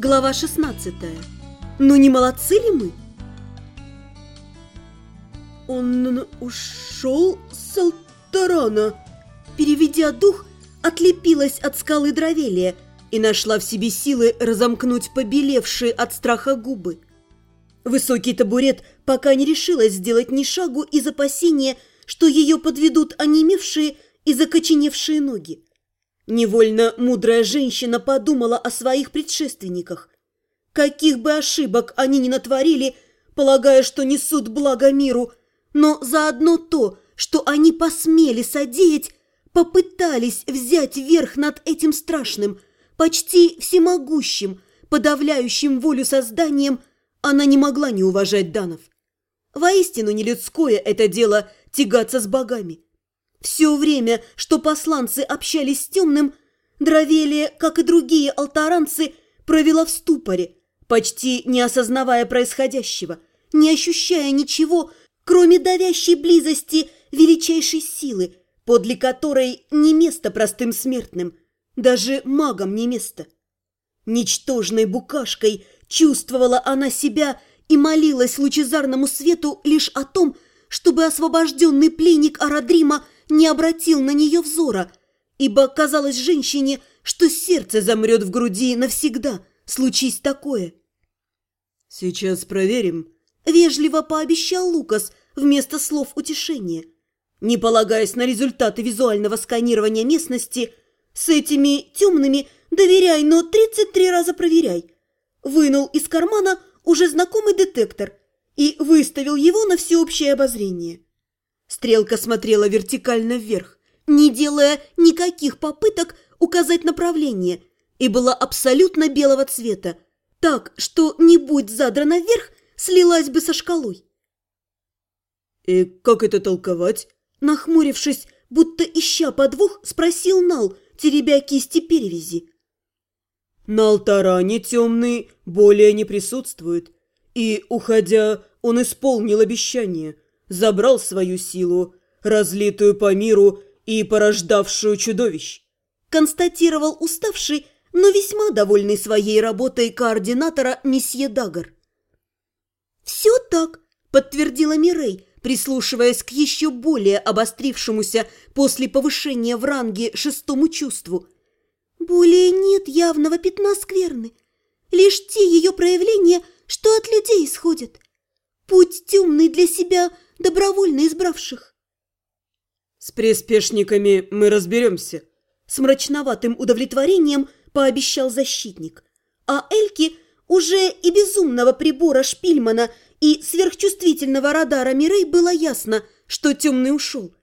Глава 16. Ну не молодцы ли мы? Он ушел с Алтарана. Переведя дух, отлепилась от скалы Дровелия и нашла в себе силы разомкнуть побелевшие от страха губы. Высокий табурет пока не решилась сделать ни шагу из опасения, что ее подведут онемевшие и закоченевшие ноги. Невольно мудрая женщина подумала о своих предшественниках. Каких бы ошибок они ни натворили, полагая, что несут благо миру, но заодно то, что они посмели содеять, попытались взять верх над этим страшным, почти всемогущим, подавляющим волю созданием, она не могла не уважать Данов. Воистину нелюдское это дело тягаться с богами. Все время, что посланцы общались с темным, Дравелия, как и другие алтаранцы, провела в ступоре, почти не осознавая происходящего, не ощущая ничего, кроме давящей близости величайшей силы, подле которой не место простым смертным, даже магам не место. Ничтожной букашкой чувствовала она себя и молилась лучезарному свету лишь о том, чтобы освобожденный пленник Арадрима не обратил на нее взора, ибо казалось женщине, что сердце замрет в груди навсегда, случись такое. «Сейчас проверим», – вежливо пообещал Лукас вместо слов утешения. Не полагаясь на результаты визуального сканирования местности, с этими темными доверяй, но 33 раза проверяй. Вынул из кармана уже знакомый детектор и выставил его на всеобщее обозрение. Стрелка смотрела вертикально вверх, не делая никаких попыток указать направление, и была абсолютно белого цвета, так, что не будь задрана вверх, слилась бы со шкалой. «И как это толковать?» Нахмурившись, будто ища подвох, спросил Нал, теребя кисти перевязи. «На алтаране темный более не присутствует, и, уходя, он исполнил обещание – забрал свою силу, разлитую по миру и порождавшую чудовищ. Констатировал уставший, но весьма довольный своей работой координатора месье Дагар. «Все так», – подтвердила Мирей, прислушиваясь к еще более обострившемуся после повышения в ранге шестому чувству. «Более нет явного пятна скверны, лишь те ее проявления, что от людей исходят. Путь темный для себя – добровольно избравших. С приспешниками мы разберемся. С мрачноватым удовлетворением пообещал защитник. А Эльки уже и безумного прибора Шпильмана и сверхчувствительного радара Мирей было ясно, что темный ушел.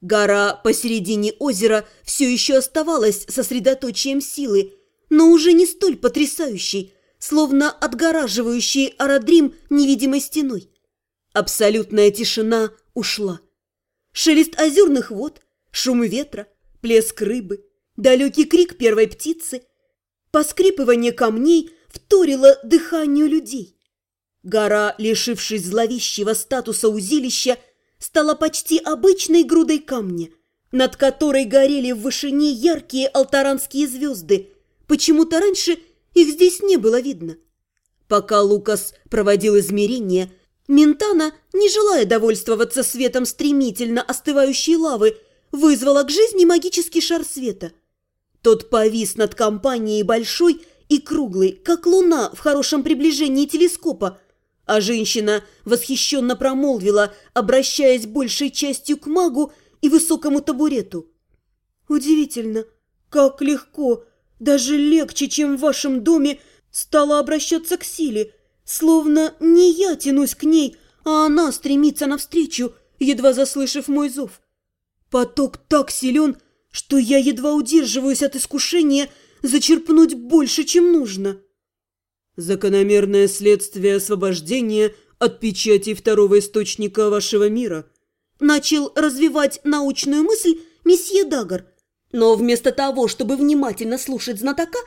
Гора посередине озера все еще оставалась сосредоточием силы, но уже не столь потрясающей, словно отгораживающей Арадрим невидимой стеной. Абсолютная тишина ушла. Шелест озерных вод, шум ветра, плеск рыбы, далекий крик первой птицы, поскрипывание камней вторило дыханию людей. Гора, лишившись зловещего статуса узилища, стала почти обычной грудой камня, над которой горели в вышине яркие алтаранские звезды. Почему-то раньше их здесь не было видно. Пока Лукас проводил измерения – Ментана, не желая довольствоваться светом стремительно остывающей лавы, вызвала к жизни магический шар света. Тот повис над компанией большой и круглый, как луна в хорошем приближении телескопа, а женщина восхищенно промолвила, обращаясь большей частью к магу и высокому табурету. «Удивительно, как легко, даже легче, чем в вашем доме, стало обращаться к силе». Словно не я тянусь к ней, а она стремится навстречу, едва заслышав мой зов. Поток так силен, что я едва удерживаюсь от искушения зачерпнуть больше, чем нужно. Закономерное следствие освобождения от печати второго источника вашего мира. Начал развивать научную мысль месье Дагар. Но вместо того, чтобы внимательно слушать знатока,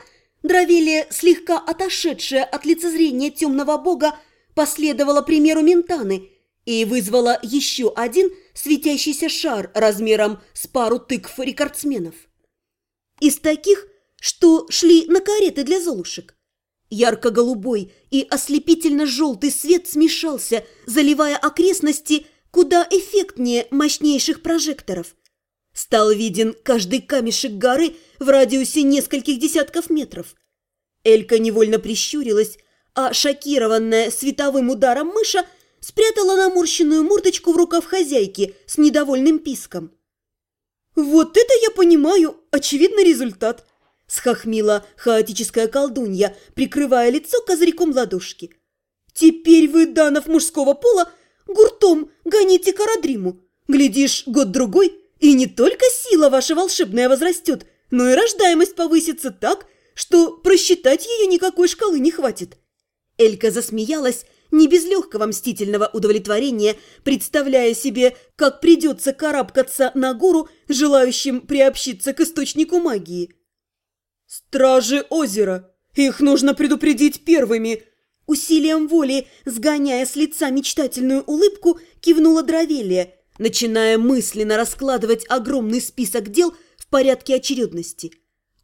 Дравелия, слегка отошедшая от лицезрения темного бога, последовала примеру Ментаны и вызвала еще один светящийся шар размером с пару тыкв рекордсменов. Из таких, что шли на кареты для золушек. Ярко-голубой и ослепительно-желтый свет смешался, заливая окрестности куда эффектнее мощнейших прожекторов. Стал виден каждый камешек горы в радиусе нескольких десятков метров. Элька невольно прищурилась, а шокированная световым ударом мыша спрятала наморщенную мордочку в рукав хозяйки с недовольным писком. «Вот это я понимаю! Очевидный результат!» – схохмила хаотическая колдунья, прикрывая лицо козырьком ладошки. «Теперь вы, данов мужского пола, гуртом гоните Карадриму. Глядишь, год-другой, и не только сила ваша волшебная возрастет, но и рождаемость повысится так, что просчитать ее никакой шкалы не хватит». Элька засмеялась, не без легкого мстительного удовлетворения, представляя себе, как придется карабкаться на гору, желающим приобщиться к источнику магии. «Стражи озера! Их нужно предупредить первыми!» Усилием воли, сгоняя с лица мечтательную улыбку, кивнула Дравелия, начиная мысленно раскладывать огромный список дел в порядке очередности.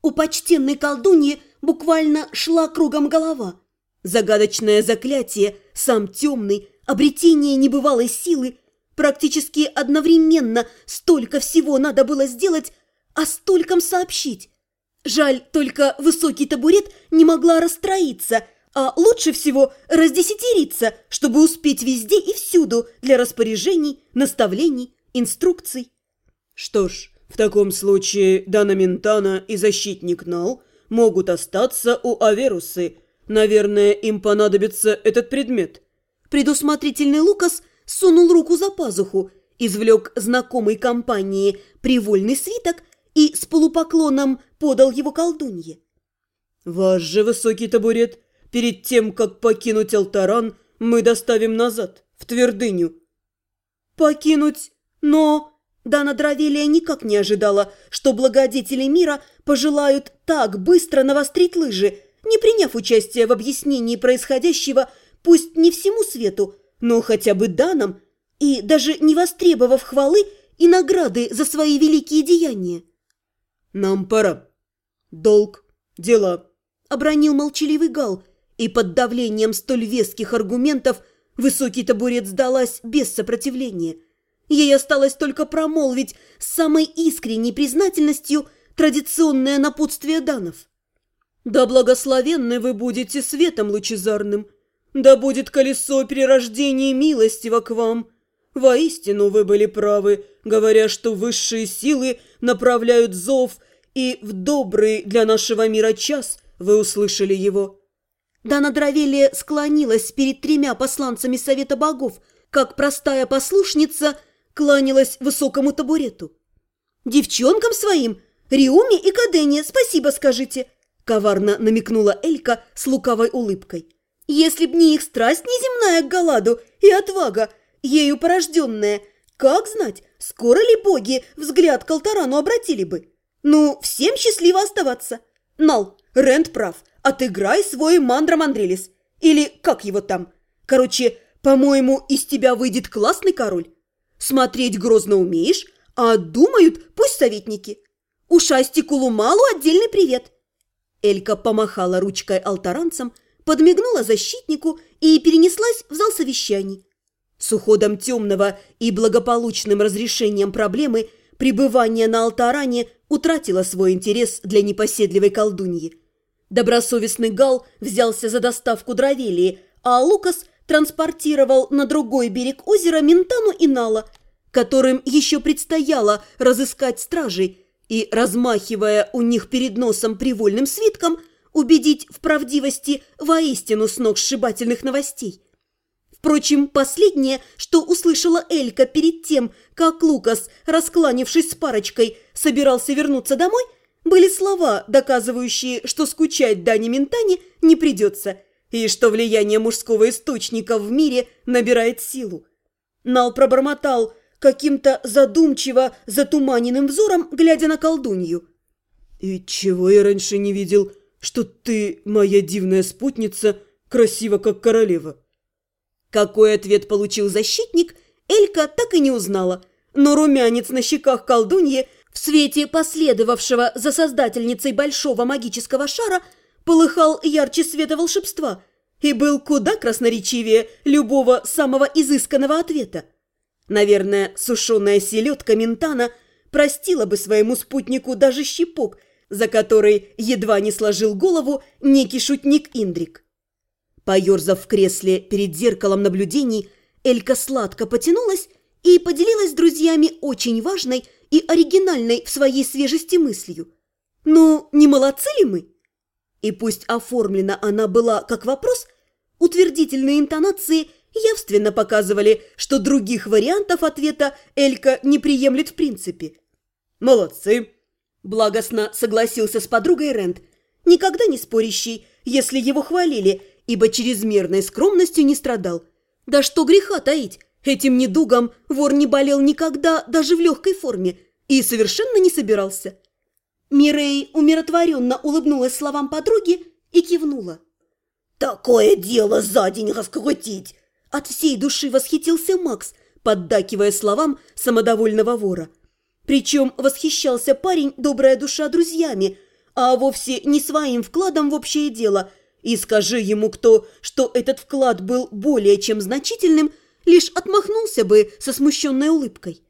У почтенной колдуньи буквально шла кругом голова – Загадочное заклятие, сам темный, обретение небывалой силы. Практически одновременно столько всего надо было сделать, а стольком сообщить. Жаль, только высокий табурет не могла расстроиться, а лучше всего раздесятериться, чтобы успеть везде и всюду для распоряжений, наставлений, инструкций. Что ж, в таком случае Дана Ментана и защитник Нал могут остаться у Аверусы – Наверное, им понадобится этот предмет. Предусмотрительный Лукас сунул руку за пазуху, извлек знакомой компании привольный свиток и с полупоклоном подал его колдунье. «Ваш же высокий табурет, перед тем, как покинуть Алтаран, мы доставим назад, в твердыню». «Покинуть? Но...» Дана Дравелия никак не ожидала, что благодетели мира пожелают так быстро навострить лыжи, не приняв участия в объяснении происходящего, пусть не всему свету, но хотя бы данным, и даже не востребовав хвалы и награды за свои великие деяния. «Нам пора. Долг, дела», — обронил молчаливый Гал, и под давлением столь веских аргументов высокий табурет сдалась без сопротивления. Ей осталось только промолвить с самой искренней признательностью традиционное напутствие данов. Да благословенны вы будете светом лучезарным, да будет колесо перерождения милостиво к вам. Воистину вы были правы, говоря, что высшие силы направляют зов, и в добрый для нашего мира час вы услышали его». Дана Дравелия склонилась перед тремя посланцами Совета Богов, как простая послушница кланялась высокому табурету. «Девчонкам своим, Риуме и Кадене, спасибо скажите!» Коварно намекнула Элька с лукавой улыбкой. «Если б не их страсть неземная к Галаду и отвага, ею порожденная, как знать, скоро ли боги взгляд к Алтарану обратили бы? Ну, всем счастливо оставаться. Нал, Рент прав, отыграй свой мандра Мандрелис. Или как его там? Короче, по-моему, из тебя выйдет классный король. Смотреть грозно умеешь, а думают пусть советники. Ушастику Лумалу отдельный привет. Элька помахала ручкой алтаранцам, подмигнула защитнику и перенеслась в зал совещаний. С уходом темного и благополучным разрешением проблемы пребывание на алтаране утратило свой интерес для непоседливой колдуньи. Добросовестный Гал взялся за доставку дровелии, а Лукас транспортировал на другой берег озера Ментану и Нала, которым еще предстояло разыскать стражей – и, размахивая у них перед носом привольным свитком, убедить в правдивости воистину сногсшибательных новостей. Впрочем, последнее, что услышала Элька перед тем, как Лукас, раскланившись с парочкой, собирался вернуться домой, были слова, доказывающие, что скучать Дани Ментане не придется, и что влияние мужского источника в мире набирает силу. Нал пробормотал – каким-то задумчиво затуманенным взором, глядя на колдунью. «И чего я раньше не видел, что ты, моя дивная спутница, красива, как королева?» Какой ответ получил защитник, Элька так и не узнала, но румянец на щеках колдуньи в свете последовавшего за создательницей большого магического шара полыхал ярче света волшебства и был куда красноречивее любого самого изысканного ответа. Наверное, сушеная селедка Ментана простила бы своему спутнику даже щепок, за который едва не сложил голову некий шутник Индрик. Поерзав в кресле перед зеркалом наблюдений, Элька сладко потянулась и поделилась с друзьями очень важной и оригинальной в своей свежести мыслью. «Ну, не молодцы ли мы?» И пусть оформлена она была как вопрос, утвердительные интонации явственно показывали, что других вариантов ответа Элька не приемлет в принципе. «Молодцы!» – благостно согласился с подругой Рент, никогда не спорящий, если его хвалили, ибо чрезмерной скромностью не страдал. Да что греха таить, этим недугом вор не болел никогда, даже в легкой форме, и совершенно не собирался. Мирей умиротворенно улыбнулась словам подруги и кивнула. «Такое дело за день раскрутить!» От всей души восхитился Макс, поддакивая словам самодовольного вора. Причем восхищался парень, добрая душа, друзьями, а вовсе не своим вкладом в общее дело. И скажи ему кто, что этот вклад был более чем значительным, лишь отмахнулся бы со смущенной улыбкой.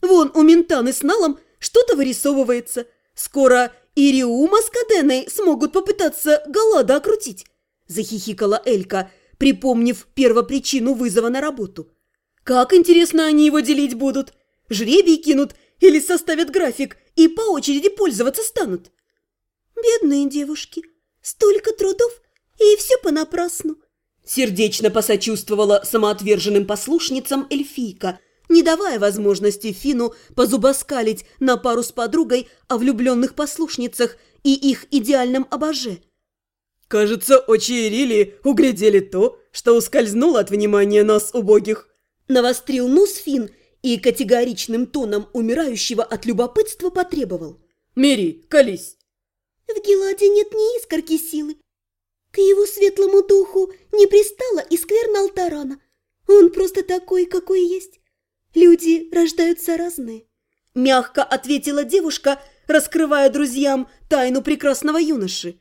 Вон у Ментаны с Налом что-то вырисовывается. Скоро и Риума с Каденой смогут попытаться Галада окрутить, захихикала Элька, припомнив первопричину вызова на работу. Как интересно они его делить будут? Жребий кинут или составят график и по очереди пользоваться станут? Бедные девушки, столько трудов и все понапрасну. Сердечно посочувствовала самоотверженным послушницам эльфийка – не давая возможности Фину позубоскалить на пару с подругой о влюбленных послушницах и их идеальном обоже. «Кажется, очи Ирили углядели то, что ускользнуло от внимания нас, убогих», навострил нос Фин и категоричным тоном умирающего от любопытства потребовал. «Мери, колись!» «В Геладе нет ни искорки силы. К его светлому духу не пристала и скверна Алтарана. Он просто такой, какой есть. Люди рождаются разные. Мягко ответила девушка, раскрывая друзьям тайну прекрасного юноши.